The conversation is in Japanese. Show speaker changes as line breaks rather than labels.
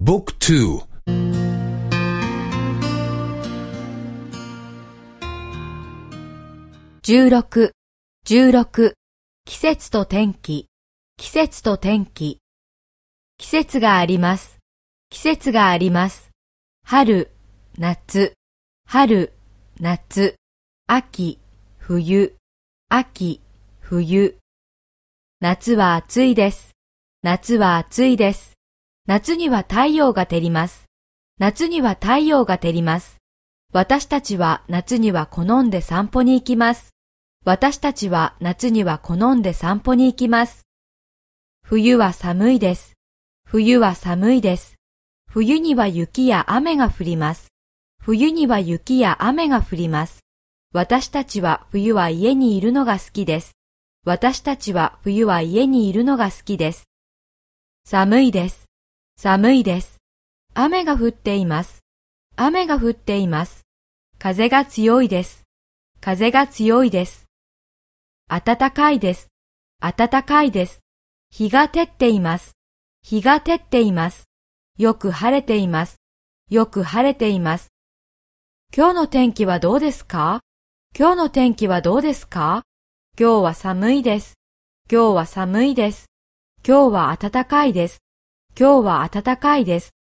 Book 2
16、16季節と天気、季節と天気季節があります。季節があります。春、夏、春、夏、秋、冬、秋、冬。夏は暑いです。夏は暑いです。夏には太陽が照ります。夏には太陽が照ります。私たちは夏には好んで散歩に行きます。私たちは夏には好んで散歩に行きます。冬は寒いです。冬は寒いです。冬には雪や雨が降ります。冬には雪や雨が降ります。私たちは冬は家にいるのが好きです。私たちは冬は家にいるのが好きです。寒いです。寒いです。雨が降っています。雨が降っています。風が強いです。風が強いです。暖かいです。暖かいです。日が照っています。日が照っています。よく晴れています。よく晴れています。今日の天気はどうですか？今日の天気はどうですか？今日は寒いです。今日は寒いです。今日は暖かいです。今日は暖かいです。